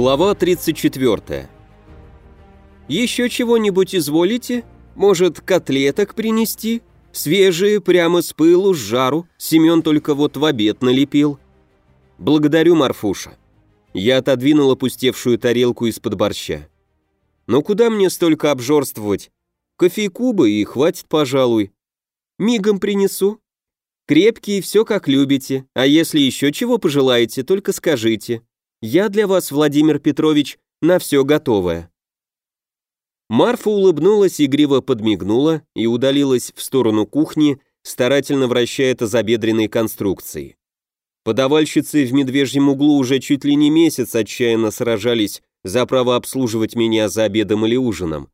Глава 34. «Еще чего-нибудь изволите? Может, котлеток принести? Свежие, прямо с пылу, с жару. Семен только вот в обед налепил». «Благодарю, Марфуша». Я отодвинул опустевшую тарелку из-под борща. «Но куда мне столько обжорствовать? Кофейку бы и хватит, пожалуй. Мигом принесу. Крепкие, все как любите, а если еще чего пожелаете, только скажите». Я для вас, Владимир Петрович, на все готовая». Марфа улыбнулась, игриво подмигнула и удалилась в сторону кухни, старательно вращая тазобедренной конструкции. Подавальщицы в медвежьем углу уже чуть ли не месяц отчаянно сражались за право обслуживать меня за обедом или ужином.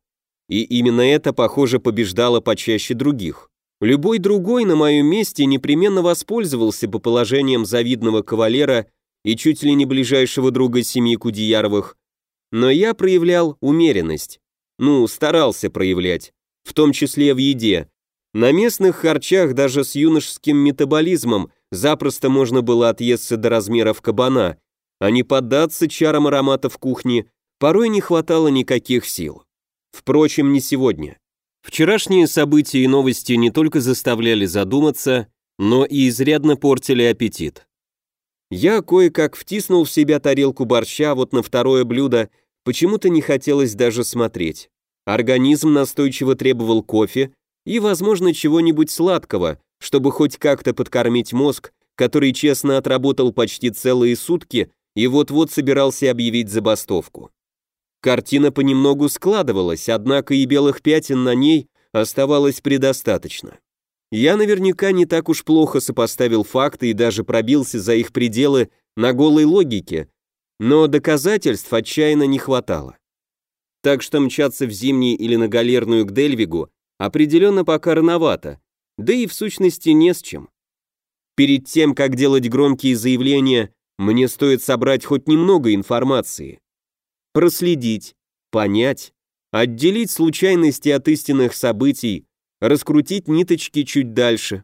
И именно это, похоже, побеждало почаще других. Любой другой на моем месте непременно воспользовался бы положением завидного кавалера и чуть ли не ближайшего друга семьи Кудеяровых, но я проявлял умеренность. Ну, старался проявлять, в том числе в еде. На местных харчах даже с юношеским метаболизмом запросто можно было отъесться до размеров кабана, а не поддаться чарам ароматов кухни порой не хватало никаких сил. Впрочем, не сегодня. Вчерашние события и новости не только заставляли задуматься, но и изрядно портили аппетит. Я кое-как втиснул в себя тарелку борща, вот на второе блюдо почему-то не хотелось даже смотреть. Организм настойчиво требовал кофе и, возможно, чего-нибудь сладкого, чтобы хоть как-то подкормить мозг, который честно отработал почти целые сутки и вот-вот собирался объявить забастовку. Картина понемногу складывалась, однако и белых пятен на ней оставалось предостаточно. Я наверняка не так уж плохо сопоставил факты и даже пробился за их пределы на голой логике, но доказательств отчаянно не хватало. Так что мчаться в зимний или на галерную к Дельвигу определенно пока рановато, да и в сущности не с чем. Перед тем, как делать громкие заявления, мне стоит собрать хоть немного информации. Проследить, понять, отделить случайности от истинных событий, раскрутить ниточки чуть дальше.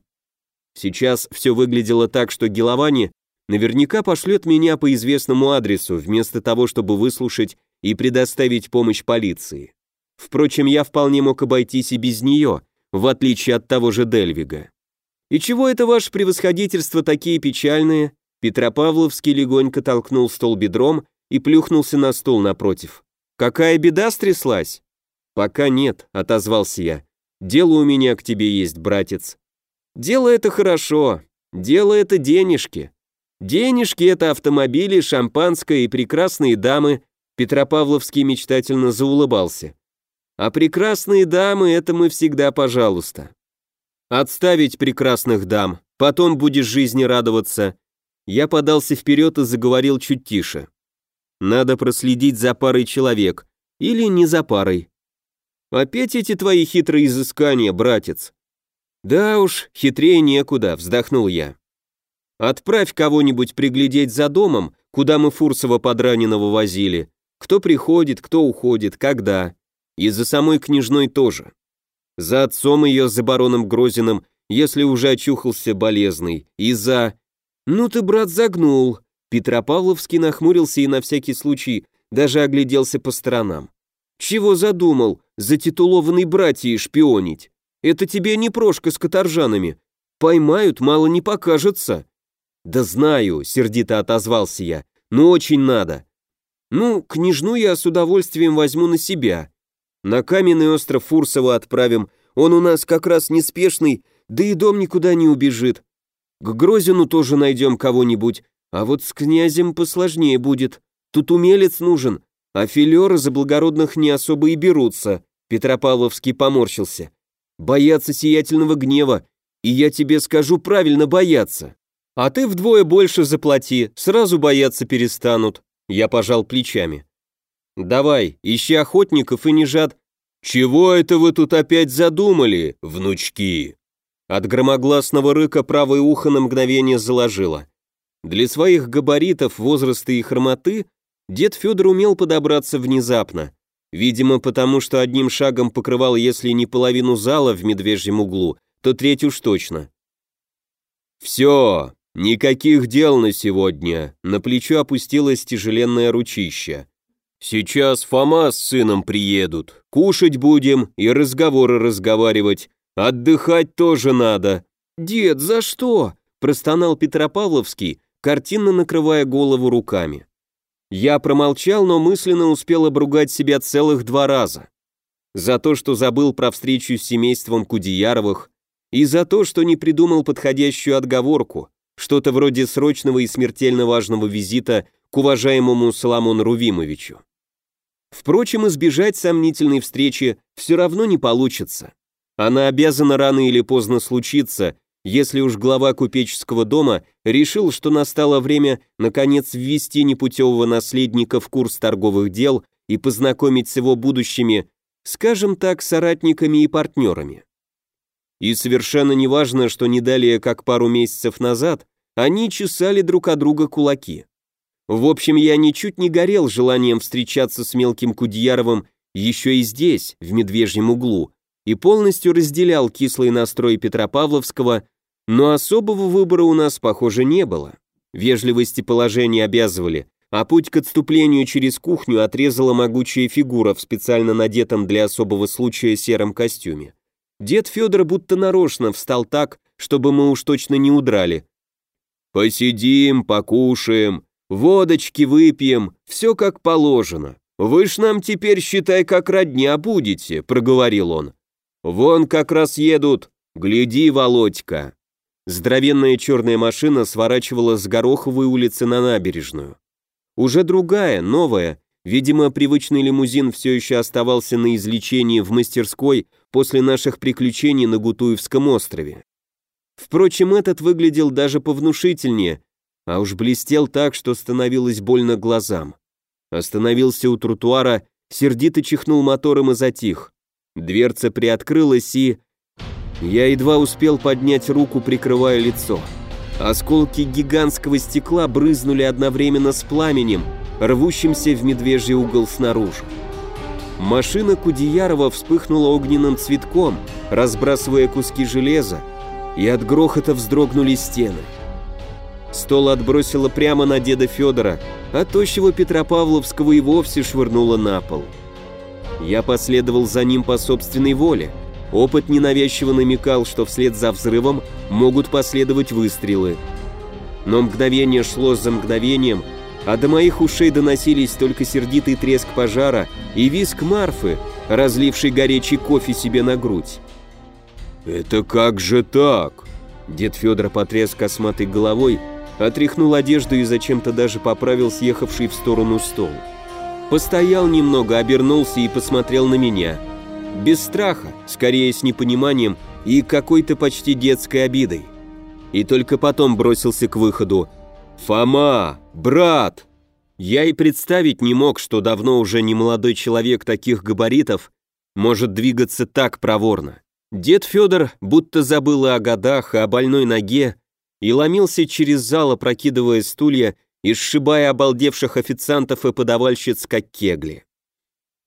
Сейчас все выглядело так, что Геловани наверняка пошлет меня по известному адресу, вместо того, чтобы выслушать и предоставить помощь полиции. Впрочем, я вполне мог обойтись и без нее, в отличие от того же Дельвига. «И чего это ваше превосходительство такие печальные?» Петропавловский легонько толкнул стол бедром и плюхнулся на стол напротив. «Какая беда стряслась?» «Пока нет», — отозвался я. Дело у меня к тебе есть, братец. Дело это хорошо. Дело это денежки. Денежки это автомобили, шампанское и прекрасные дамы. Петропавловский мечтательно заулыбался. А прекрасные дамы это мы всегда, пожалуйста. Отставить прекрасных дам, потом будешь жизни радоваться. Я подался вперед и заговорил чуть тише. Надо проследить за парой человек, или не за парой. Опять эти твои хитрые изыскания, братец. Да уж, хитрее некуда, вздохнул я. Отправь кого-нибудь приглядеть за домом, куда мы Фурсова подраненного возили. Кто приходит, кто уходит, когда. И за самой княжной тоже. За отцом ее, за бароном Грозиным, если уже очухался болезный. И за... Ну ты, брат, загнул. Петропавловский нахмурился и на всякий случай даже огляделся по сторонам. Чего задумал, затитулованный братьей шпионить? Это тебе не прошка с каторжанами. Поймают, мало не покажется. Да знаю, сердито отозвался я, но очень надо. Ну, княжну я с удовольствием возьму на себя. На каменный остров Фурсово отправим, он у нас как раз неспешный, да и дом никуда не убежит. К Грозину тоже найдем кого-нибудь, а вот с князем посложнее будет. Тут умелец нужен, а филеры за благородных не особо и берутся, Петропавловский поморщился. Боятся сиятельного гнева, и я тебе скажу правильно бояться. А ты вдвое больше заплати, сразу бояться перестанут. Я пожал плечами. Давай, ищи охотников и не жад. Чего это вы тут опять задумали, внучки? От громогласного рыка правое ухо на мгновение заложило. Для своих габаритов, возраста и хромоты Дед Федор умел подобраться внезапно. Видимо, потому что одним шагом покрывал, если не половину зала в медвежьем углу, то треть уж точно. «Все, «Никаких дел на сегодня», — на плечо опустилось тяжеленное ручище. «Сейчас Фома с сыном приедут, кушать будем и разговоры разговаривать, отдыхать тоже надо». «Дед, за что?» – простонал Петропавловский, картинно накрывая голову руками. Я промолчал, но мысленно успел обругать себя целых два раза. За то, что забыл про встречу с семейством Кудеяровых, и за то, что не придумал подходящую отговорку, что-то вроде срочного и смертельно важного визита к уважаемому Соломону Рувимовичу. Впрочем, избежать сомнительной встречи все равно не получится. Она обязана рано или поздно случиться, если уж глава купеческого дома решил, что настало время наконец ввести непутевого наследника в курс торговых дел и познакомить с его будущими, скажем так, соратниками и партнерами. И совершенно неважно, что не далее, как пару месяцев назад, они чесали друг от друга кулаки. В общем, я ничуть не горел желанием встречаться с мелким Кудьяровым еще и здесь, в Медвежьем углу, и полностью разделял кислый настрой Петропавловского, но особого выбора у нас, похоже, не было. Вежливости положения обязывали, а путь к отступлению через кухню отрезала могучая фигура в специально надетом для особого случая сером костюме. Дед Федор будто нарочно встал так, чтобы мы уж точно не удрали. «Посидим, покушаем, водочки выпьем, все как положено. Вы ж нам теперь, считай, как родня будете», — проговорил он. «Вон как раз едут. Гляди, Володька». Здоровенная черная машина сворачивала с Гороховой улицы на набережную. Уже другая, новая, видимо, привычный лимузин все еще оставался на излечении в мастерской после наших приключений на Гутуевском острове. Впрочем, этот выглядел даже повнушительнее, а уж блестел так, что становилось больно глазам. Остановился у тротуара, сердито чихнул мотором и затих. Дверца приоткрылась и... Я едва успел поднять руку, прикрывая лицо. Осколки гигантского стекла брызнули одновременно с пламенем, рвущимся в медвежий угол снаружи. Машина Кудеярова вспыхнула огненным цветком, разбрасывая куски железа, и от грохота вздрогнули стены. Стол отбросило прямо на деда Федора, а тощего Петропавловского и вовсе швырнуло на пол. Я последовал за ним по собственной воле. Опыт ненавязчиво намекал, что вслед за взрывом могут последовать выстрелы. Но мгновение шло за мгновением, а до моих ушей доносились только сердитый треск пожара и виск Марфы, разливший горячий кофе себе на грудь. «Это как же так?» Дед Федор потряс косматой головой, отряхнул одежду и зачем-то даже поправил съехавший в сторону стол. Постоял немного, обернулся и посмотрел на меня. Без страха, скорее с непониманием и какой-то почти детской обидой. И только потом бросился к выходу. «Фома! Брат!» Я и представить не мог, что давно уже не молодой человек таких габаритов может двигаться так проворно. Дед Федор будто забыл о годах, и о больной ноге, и ломился через зал, опрокидывая стулья и сшибая обалдевших официантов и подавальщиц, как кегли.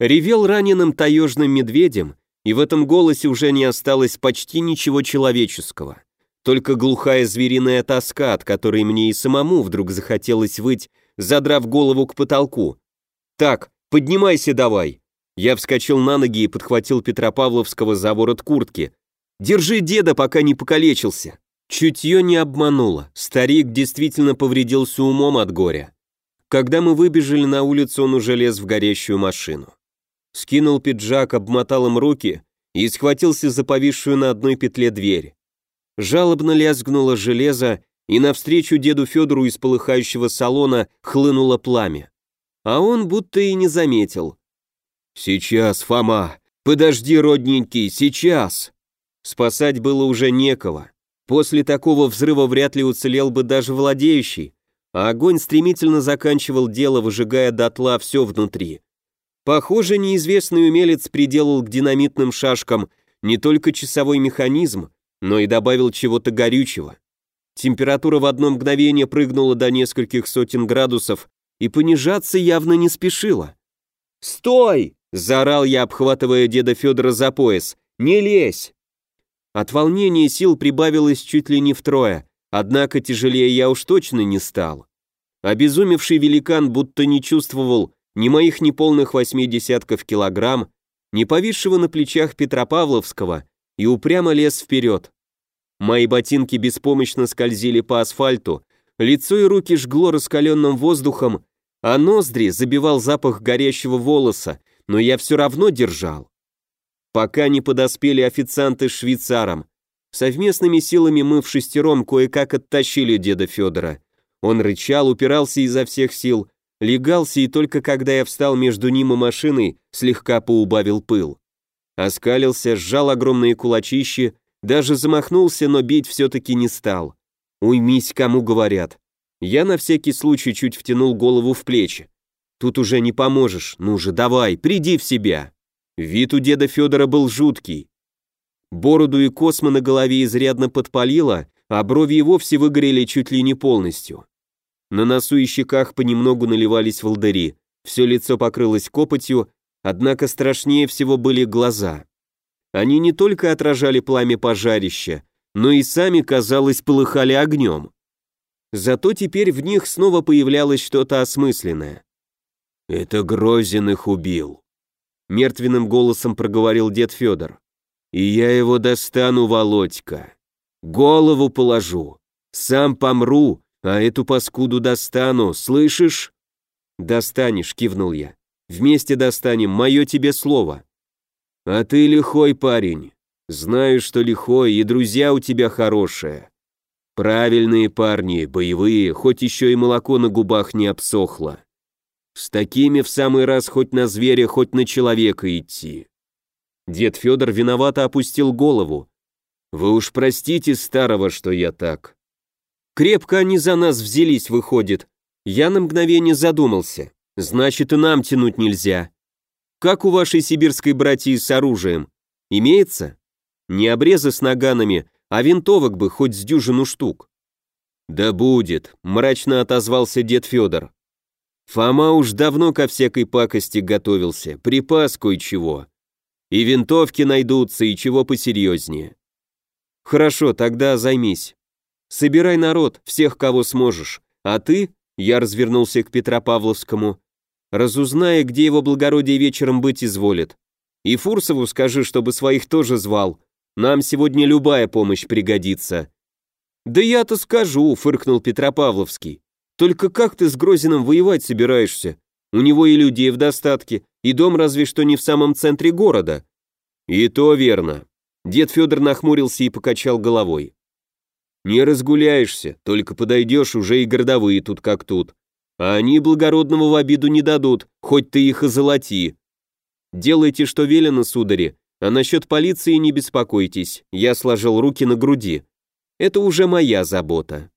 Ревел раненым таежным медведем, и в этом голосе уже не осталось почти ничего человеческого. Только глухая звериная тоска, от которой мне и самому вдруг захотелось выть, задрав голову к потолку. «Так, поднимайся давай!» Я вскочил на ноги и подхватил Петропавловского за ворот куртки. «Держи деда, пока не покалечился!» Чутье не обмануло, старик действительно повредился умом от горя. Когда мы выбежали на улицу, он уже лез в горящую машину. Скинул пиджак, обмотал им руки и схватился за повисшую на одной петле дверь. Жалобно лязгнуло железо, и навстречу деду Федору из полыхающего салона хлынуло пламя. А он будто и не заметил. «Сейчас, Фома! Подожди, родненький, сейчас!» Спасать было уже некого. После такого взрыва вряд ли уцелел бы даже владеющий, а огонь стремительно заканчивал дело, выжигая дотла все внутри. Похоже, неизвестный умелец приделал к динамитным шашкам не только часовой механизм, но и добавил чего-то горючего. Температура в одно мгновение прыгнула до нескольких сотен градусов и понижаться явно не спешила. «Стой!» – заорал я, обхватывая деда Федора за пояс. «Не лезь!» От волнения сил прибавилось чуть ли не втрое, однако тяжелее я уж точно не стал. Обезумевший великан будто не чувствовал ни моих неполных восьми десятков килограмм, ни повисшего на плечах Петропавловского, и упрямо лез вперед. Мои ботинки беспомощно скользили по асфальту, лицо и руки жгло раскаленным воздухом, а ноздри забивал запах горящего волоса, но я все равно держал. Пока не подоспели официанты с швейцаром, совместными силами мы в шестером кое-как оттащили деда Федора. Он рычал, упирался изо всех сил, легался и только когда я встал между ним и машиной, слегка поубавил пыл. Оскалился, сжал огромные кулачищи, даже замахнулся, но бить все-таки не стал. Уймись, кому говорят. Я на всякий случай чуть втянул голову в плечи. Тут уже не поможешь, ну же, давай, приди в себя. Вид у деда Федора был жуткий. Бороду и космы на голове изрядно подпалило, а брови и вовсе выгорели чуть ли не полностью. На носу и щеках понемногу наливались волдыри, все лицо покрылось копотью, однако страшнее всего были глаза. Они не только отражали пламя пожарища, но и сами, казалось, полыхали огнем. Зато теперь в них снова появлялось что-то осмысленное. «Это Грозин их убил», — мертвенным голосом проговорил дед Федор. «И я его достану, Володька. Голову положу. Сам помру, а эту паскуду достану, слышишь?» «Достанешь», — кивнул я. «Вместе достанем, мое тебе слово». «А ты лихой парень. Знаю, что лихой, и друзья у тебя хорошие. Правильные парни, боевые, хоть еще и молоко на губах не обсохло. С такими в самый раз хоть на зверя, хоть на человека идти. Дед Федор виновато опустил голову. Вы уж простите старого, что я так. Крепко они за нас взялись, выходит. Я на мгновение задумался. Значит, и нам тянуть нельзя. Как у вашей сибирской братьи с оружием? Имеется? Не обрезы с наганами, а винтовок бы хоть с дюжину штук. «Да будет», — мрачно отозвался дед Федор. «Фома уж давно ко всякой пакости готовился, припас кое-чего. И винтовки найдутся, и чего посерьезнее». «Хорошо, тогда займись. Собирай народ, всех, кого сможешь. А ты, — я развернулся к Петропавловскому, — разузнай, где его благородие вечером быть изволит. И Фурсову скажи, чтобы своих тоже звал, нам сегодня любая помощь пригодится». «Да я-то скажу», — фыркнул Петропавловский. «Только как ты с Грозиным воевать собираешься? У него и людей в достатке, и дом разве что не в самом центре города». «И то верно». Дед Федор нахмурился и покачал головой. «Не разгуляешься, только подойдешь, уже и городовые тут как тут. А они благородного в обиду не дадут, хоть ты их и золоти. Делайте, что велено, судари, а насчет полиции не беспокойтесь, я сложил руки на груди. Это уже моя забота.